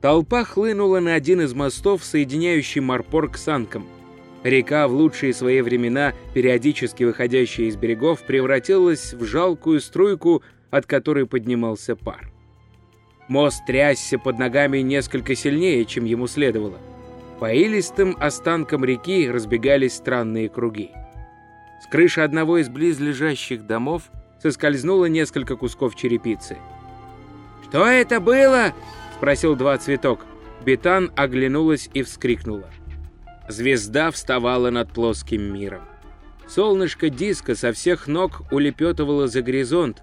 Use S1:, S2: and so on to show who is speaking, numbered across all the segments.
S1: Толпа хлынула на один из мостов, соединяющий Марпорг с Анком. Река, в лучшие свои времена, периодически выходящая из берегов, превратилась в жалкую струйку, от которой поднимался пар. Мост трясся под ногами несколько сильнее, чем ему следовало. По илистым останкам реки разбегались странные круги. С крыши одного из близлежащих домов соскользнуло несколько кусков черепицы. «Что это было?» — спросил два цветок. Бетан оглянулась и вскрикнула. Звезда вставала над плоским миром. Солнышко диска со всех ног улепетывало за горизонт,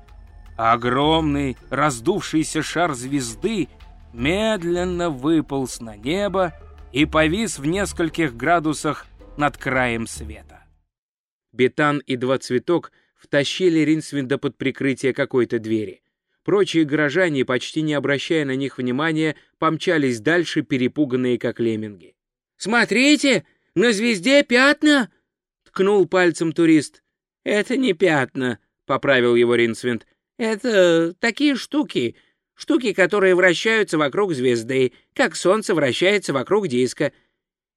S1: а огромный раздувшийся шар звезды медленно выполз на небо и повис в нескольких градусах над краем света. Бетан и два цветок втащили Ринсвинда под прикрытие какой-то двери. Прочие горожане, почти не обращая на них внимания, помчались дальше, перепуганные как лемминги. «Смотрите, на звезде пятна!» — ткнул пальцем турист. «Это не пятна», — поправил его Ринсвинд. Это такие штуки, штуки, которые вращаются вокруг звезды, как Солнце вращается вокруг диска.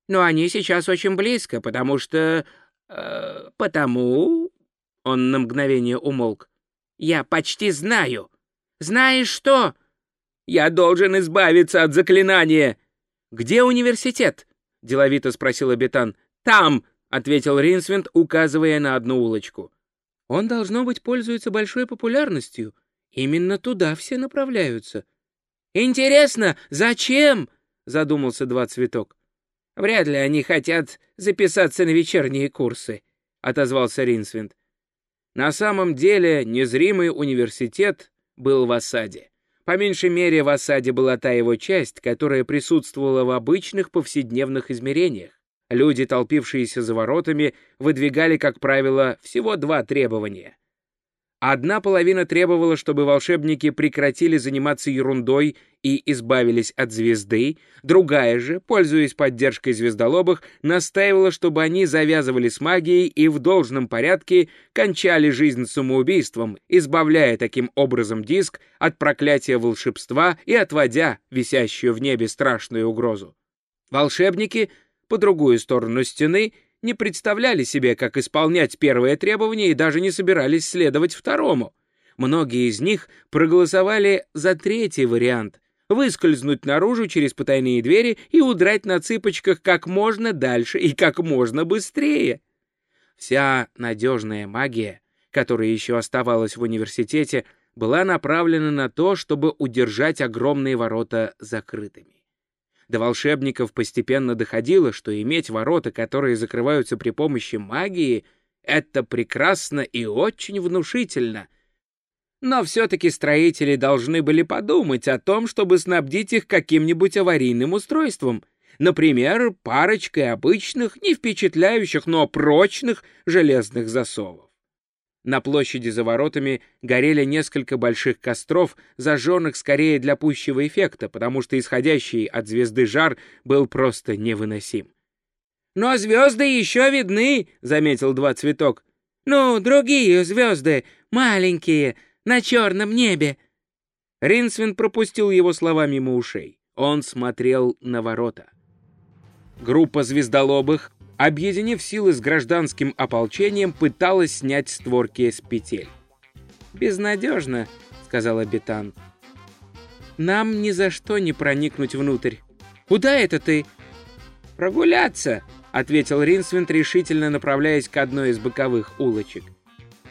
S1: Но они сейчас очень близко, потому что... Э, потому... Он на мгновение умолк. Я почти знаю. Знаешь что? Я должен избавиться от заклинания. Где университет? Деловито спросил Абитан. Там, ответил Ринсвинд, указывая на одну улочку. Он, должно быть, пользуется большой популярностью. Именно туда все направляются. «Интересно, зачем?» — задумался Два Цветок. «Вряд ли они хотят записаться на вечерние курсы», — отозвался Ринсвинд. На самом деле незримый университет был в осаде. По меньшей мере, в осаде была та его часть, которая присутствовала в обычных повседневных измерениях. Люди, толпившиеся за воротами, выдвигали, как правило, всего два требования. Одна половина требовала, чтобы волшебники прекратили заниматься ерундой и избавились от звезды, другая же, пользуясь поддержкой звездолобых, настаивала, чтобы они завязывали с магией и в должном порядке кончали жизнь самоубийством, избавляя таким образом диск от проклятия волшебства и отводя висящую в небе страшную угрозу. Волшебники — по другую сторону стены не представляли себе, как исполнять первое требование и даже не собирались следовать второму. Многие из них проголосовали за третий вариант — выскользнуть наружу через потайные двери и удрать на цыпочках как можно дальше и как можно быстрее. Вся надежная магия, которая еще оставалась в университете, была направлена на то, чтобы удержать огромные ворота закрытыми. До волшебников постепенно доходило, что иметь ворота, которые закрываются при помощи магии, это прекрасно и очень внушительно. Но все-таки строители должны были подумать о том, чтобы снабдить их каким-нибудь аварийным устройством, например, парочкой обычных, не впечатляющих, но прочных железных засовов. На площади за воротами горели несколько больших костров, зажженных скорее для пущего эффекта, потому что исходящий от звезды жар был просто невыносим. «Но звезды еще видны», — заметил Два Цветок. «Ну, другие звезды, маленькие, на черном небе». Ринсвин пропустил его слова мимо ушей. Он смотрел на ворота. Группа звездолобых объединив силы с гражданским ополчением, пыталась снять створки с петель. «Безнадежно», — сказал Абитан. «Нам ни за что не проникнуть внутрь. Куда это ты?» «Прогуляться», — ответил Ринсвинд, решительно направляясь к одной из боковых улочек.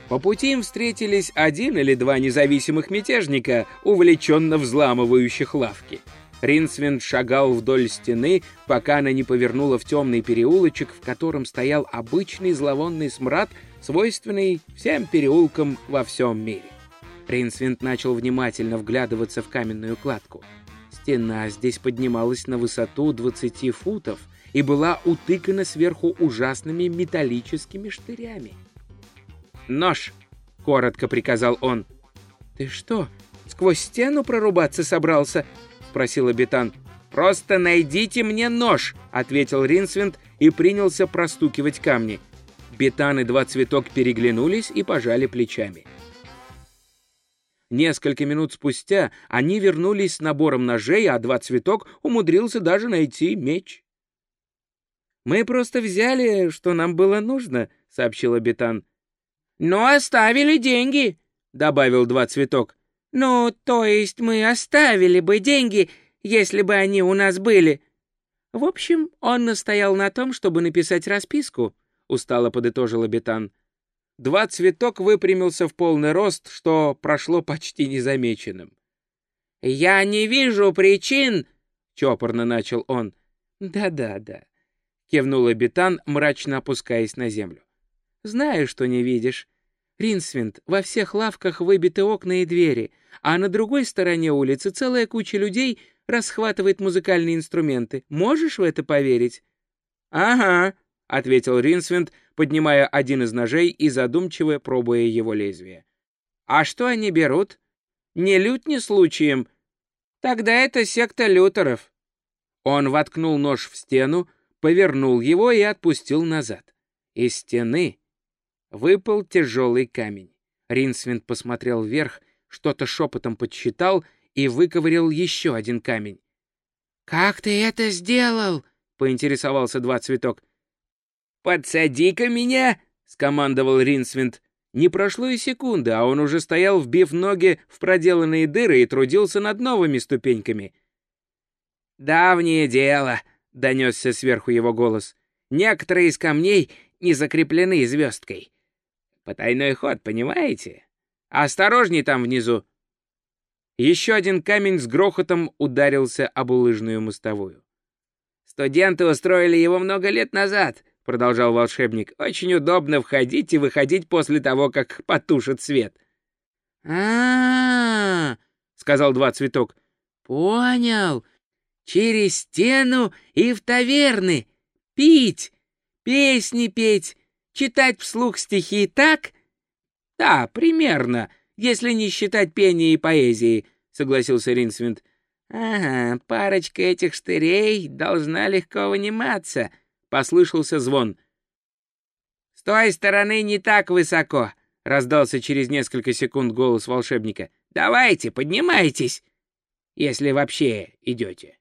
S1: По пути им встретились один или два независимых мятежника, увлеченно взламывающих лавки. Ринсвинд шагал вдоль стены, пока она не повернула в темный переулочек, в котором стоял обычный зловонный смрад, свойственный всем переулкам во всем мире. Ринсвинд начал внимательно вглядываться в каменную кладку. Стена здесь поднималась на высоту 20 футов и была утыкана сверху ужасными металлическими штырями. «Нож!» — коротко приказал он. «Ты что, сквозь стену прорубаться собрался?» Спросил обитан. «Просто найдите мне нож», — ответил Ринсвинд и принялся простукивать камни. Бетан и два цветок переглянулись и пожали плечами. Несколько минут спустя они вернулись с набором ножей, а два цветок умудрился даже найти меч. «Мы просто взяли, что нам было нужно», — сообщил Абитан. «Но оставили деньги», — добавил два цветок. «Ну, то есть мы оставили бы деньги, если бы они у нас были». В общем, он настоял на том, чтобы написать расписку, — устало подытожил Абитан. Два цветок выпрямился в полный рост, что прошло почти незамеченным. «Я не вижу причин...» — чопорно начал он. «Да-да-да», — кивнул Абитан, мрачно опускаясь на землю. «Знаю, что не видишь. Ринсвинд, во всех лавках выбиты окна и двери, а на другой стороне улицы целая куча людей расхватывает музыкальные инструменты. Можешь в это поверить?» «Ага», — ответил Ринсвинд, поднимая один из ножей и задумчиво пробуя его лезвие. «А что они берут? Не лютни случаем? Тогда это секта лютеров». Он воткнул нож в стену, повернул его и отпустил назад. Из стены выпал тяжелый камень. Ринсвинд посмотрел вверх, что-то шепотом подсчитал и выковырял еще один камень. «Как ты это сделал?» — поинтересовался два цветок. «Подсади-ка меня!» — скомандовал Ринсвинд. Не прошло и секунды, а он уже стоял, вбив ноги в проделанные дыры и трудился над новыми ступеньками. «Давнее дело», — донесся сверху его голос. «Некоторые из камней не закреплены звездкой. Потайной ход, понимаете? Осторожней там внизу!» Еще один камень с грохотом ударился об улыжную мостовую. «Студенты устроили его много лет назад», — продолжал волшебник, — «очень удобно входить и выходить после того, как потушит свет». А, сказал два цветок. «Понял. Через стену и в таверны. Пить, песни петь, читать вслух стихи, так?» «Да, примерно, если не считать пения и поэзии», — согласился Ринсвинд. «Ага, парочка этих штырей должна легко выниматься», послышался звон. «С той стороны не так высоко», — раздался через несколько секунд голос волшебника. «Давайте, поднимайтесь, если вообще идете».